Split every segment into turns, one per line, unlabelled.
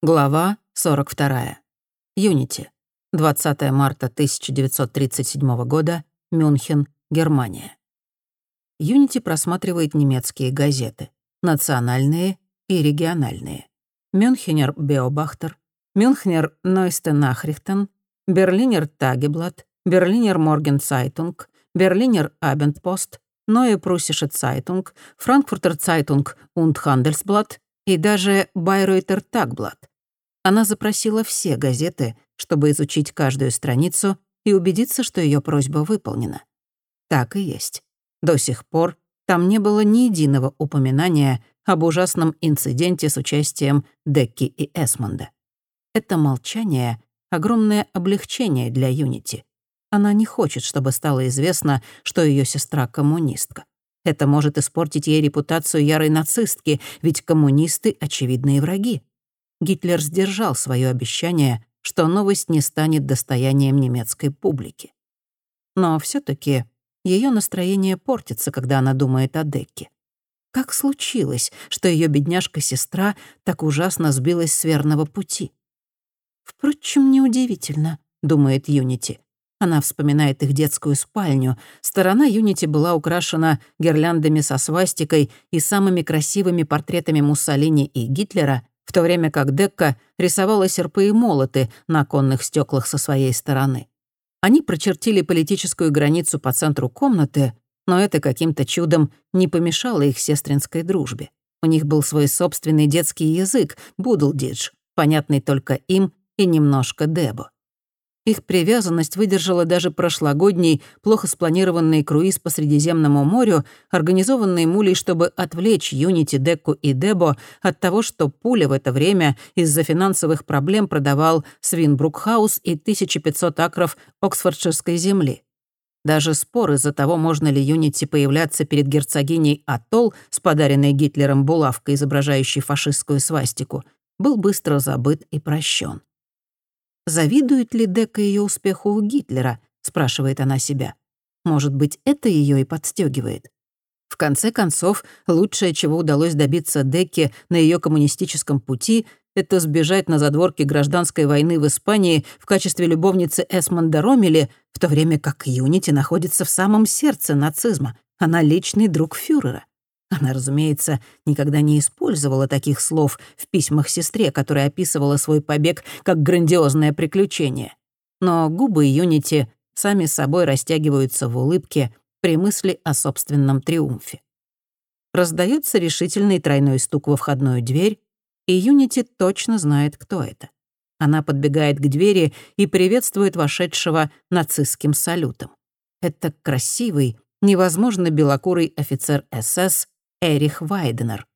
Глава 42. Юнити. 20 марта 1937 года. Мюнхен, Германия. Юнити просматривает немецкие газеты. Национальные и региональные. Münchener Beobachter, Münchener Neueste Nachrichten, Berliner Tageblatt, Berliner Morgenzeitung, Berliner Abendpost, Neue Preußische Zeitung, Frankfurter Zeitung und Handelsblatt и даже Байреутер Тагблат. Она запросила все газеты, чтобы изучить каждую страницу и убедиться, что ее просьба выполнена. Так и есть. До сих пор там не было ни единого упоминания об ужасном инциденте с участием Декки и Эсмонда. Это молчание — огромное облегчение для Юнити. Она не хочет, чтобы стало известно, что ее сестра — коммунистка. Это может испортить ей репутацию ярой нацистки, ведь коммунисты — очевидные враги. Гитлер сдержал свое обещание, что новость не станет достоянием немецкой публики. Но все таки ее настроение портится, когда она думает о Декке. Как случилось, что ее бедняжка-сестра так ужасно сбилась с верного пути? Впрочем, неудивительно, думает Юнити. Она вспоминает их детскую спальню. Сторона Юнити была украшена гирляндами со свастикой и самыми красивыми портретами Муссолини и Гитлера, в то время как Декка рисовала серпы и молоты на оконных стеклах со своей стороны. Они прочертили политическую границу по центру комнаты, но это каким-то чудом не помешало их сестринской дружбе. У них был свой собственный детский язык, будулдидж, понятный только им и немножко Дебо. Их привязанность выдержала даже прошлогодний, плохо спланированный круиз по Средиземному морю, организованный Мулей, чтобы отвлечь Юнити, Декку и Дебо от того, что Пуля в это время из-за финансовых проблем продавал Свинбрукхаус и 1500 акров Оксфордширской земли. Даже спор из-за того, можно ли Юнити появляться перед герцогиней Атолл с подаренной Гитлером булавкой, изображающей фашистскую свастику, был быстро забыт и прощен. Завидует ли Дека ее успеху у Гитлера? спрашивает она себя. Может быть, это ее и подстегивает. В конце концов, лучшее, чего удалось добиться Деке на ее коммунистическом пути, это сбежать на задворке гражданской войны в Испании в качестве любовницы Эсмонда Ромели, в то время как Юнити находится в самом сердце нацизма. Она личный друг фюрера. Она, разумеется, никогда не использовала таких слов в письмах сестре, которая описывала свой побег как грандиозное приключение. Но губы Юнити сами собой растягиваются в улыбке при мысли о собственном триумфе. Раздается решительный тройной стук во входную дверь, и Юнити точно знает, кто это. Она подбегает к двери и приветствует вошедшего нацистским салютом. Это красивый, невозможно белокурый офицер СС Эрих Вайденер.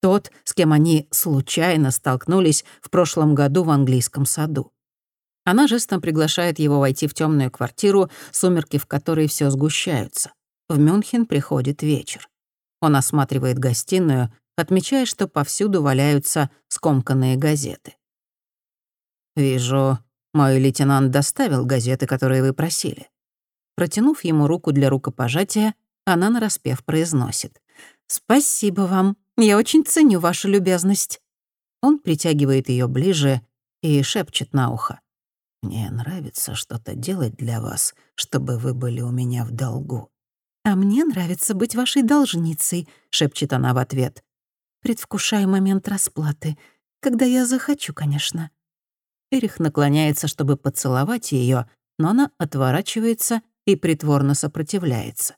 Тот, с кем они случайно столкнулись в прошлом году в английском саду. Она жестом приглашает его войти в темную квартиру, сумерки в которой все сгущаются. В Мюнхен приходит вечер. Он осматривает гостиную, отмечая, что повсюду валяются скомканные газеты. «Вижу, мой лейтенант доставил газеты, которые вы просили». Протянув ему руку для рукопожатия, она нараспев произносит. «Спасибо вам. Я очень ценю вашу любезность». Он притягивает ее ближе и шепчет на ухо. «Мне нравится что-то делать для вас, чтобы вы были у меня в долгу». «А мне нравится быть вашей должницей», — шепчет она в ответ. «Предвкушаю момент расплаты, когда я захочу, конечно». Эрих наклоняется, чтобы поцеловать ее, но она отворачивается и притворно сопротивляется.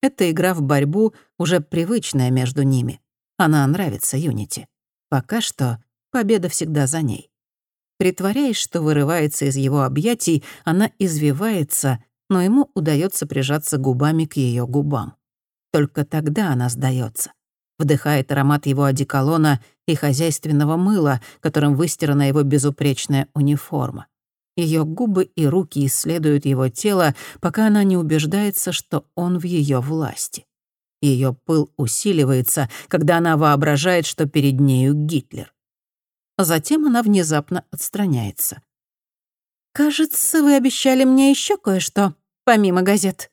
Эта игра в борьбу уже привычная между ними. Она нравится Юнити. Пока что победа всегда за ней. Притворяясь, что вырывается из его объятий, она извивается, но ему удается прижаться губами к ее губам. Только тогда она сдается. Вдыхает аромат его одеколона и хозяйственного мыла, которым выстирана его безупречная униформа. Ее губы и руки исследуют его тело, пока она не убеждается, что он в ее власти. Ее пыл усиливается, когда она воображает, что перед нею Гитлер. Затем она внезапно отстраняется. «Кажется, вы обещали мне еще кое-что, помимо газет».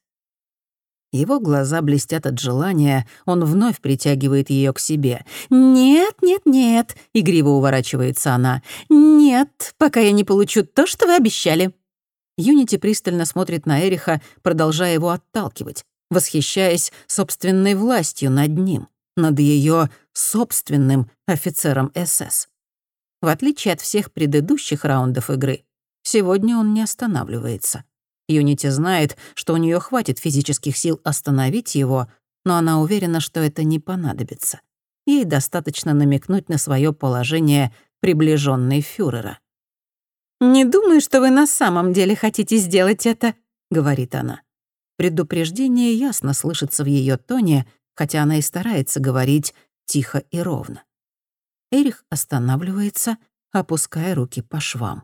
Его глаза блестят от желания, он вновь притягивает ее к себе. «Нет, нет, нет», — игриво уворачивается она. «Нет, пока я не получу то, что вы обещали». Юнити пристально смотрит на Эриха, продолжая его отталкивать, восхищаясь собственной властью над ним, над ее собственным офицером СС. В отличие от всех предыдущих раундов игры, сегодня он не останавливается. Юнити знает, что у нее хватит физических сил остановить его, но она уверена, что это не понадобится. Ей достаточно намекнуть на свое положение приближенной фюрера. «Не думаю, что вы на самом деле хотите сделать это», — говорит она. Предупреждение ясно слышится в ее тоне, хотя она и старается говорить тихо и ровно. Эрих останавливается, опуская руки по швам.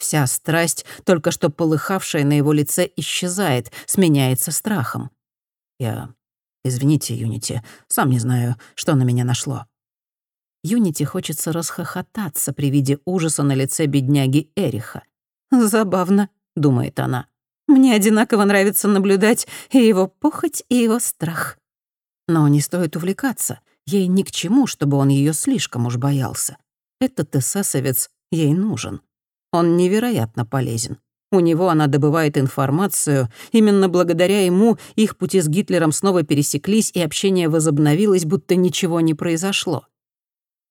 Вся страсть, только что полыхавшая на его лице, исчезает, сменяется страхом. Я... Извините, Юнити, сам не знаю, что на меня нашло. Юнити хочется расхохотаться при виде ужаса на лице бедняги Эриха. «Забавно», — думает она. «Мне одинаково нравится наблюдать и его похоть, и его страх». Но не стоит увлекаться. Ей ни к чему, чтобы он ее слишком уж боялся. Этот эсэсовец ей нужен. Он невероятно полезен. У него она добывает информацию. Именно благодаря ему их пути с Гитлером снова пересеклись, и общение возобновилось, будто ничего не произошло.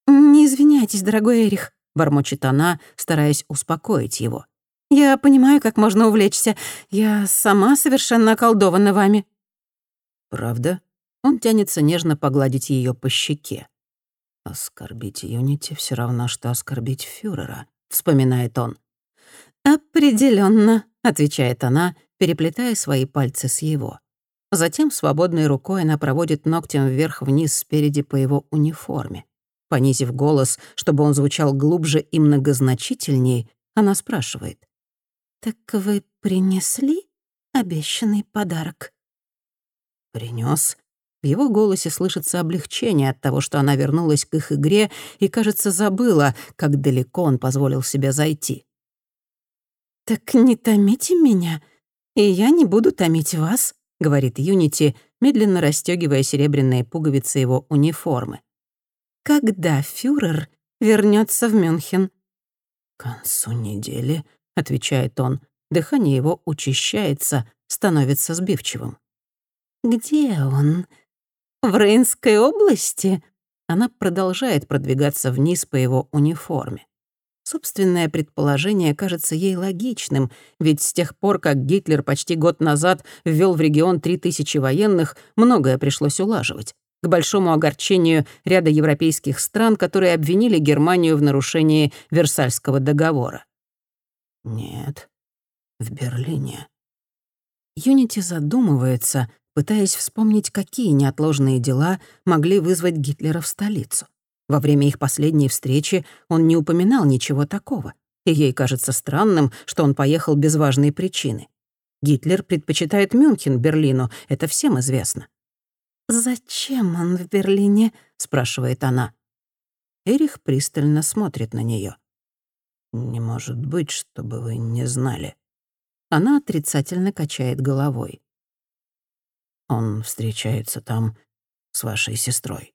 «Не извиняйтесь, дорогой Эрих», — бормочет она, стараясь успокоить его. «Я понимаю, как можно увлечься. Я сама совершенно околдована вами».
«Правда?» Он тянется нежно погладить ее по щеке. Оскорбить Юнити все равно, что оскорбить фюрера. — вспоминает он.
Определенно, отвечает она, переплетая свои пальцы с его. Затем свободной рукой она проводит ногтем вверх-вниз спереди по его униформе. Понизив голос, чтобы он звучал глубже и многозначительней, она спрашивает. «Так вы принесли обещанный подарок?»
Принес.
В его голосе слышится облегчение от того, что она вернулась к их игре и, кажется, забыла, как далеко он позволил себе зайти. «Так не томите меня, и я не буду томить вас», — говорит Юнити, медленно расстёгивая серебряные пуговицы его униформы. «Когда фюрер вернется в Мюнхен?»
«К концу недели», — отвечает он.
Дыхание его учащается, становится сбивчивым. «Где он?» «В Рейнской области?» Она продолжает продвигаться вниз по его униформе. Собственное предположение кажется ей логичным, ведь с тех пор, как Гитлер почти год назад ввел в регион 3000 военных, многое пришлось улаживать. К большому огорчению ряда европейских стран, которые обвинили Германию в нарушении Версальского договора.
«Нет, в Берлине».
Юнити задумывается, пытаясь вспомнить, какие неотложные дела могли вызвать Гитлера в столицу. Во время их последней встречи он не упоминал ничего такого, и ей кажется странным, что он поехал без важной причины. Гитлер предпочитает Мюнхен Берлину, это всем известно. «Зачем он в Берлине?» — спрашивает она. Эрих пристально смотрит на нее.
«Не может быть, чтобы вы не знали».
Она отрицательно качает головой.
Он встречается там с вашей сестрой.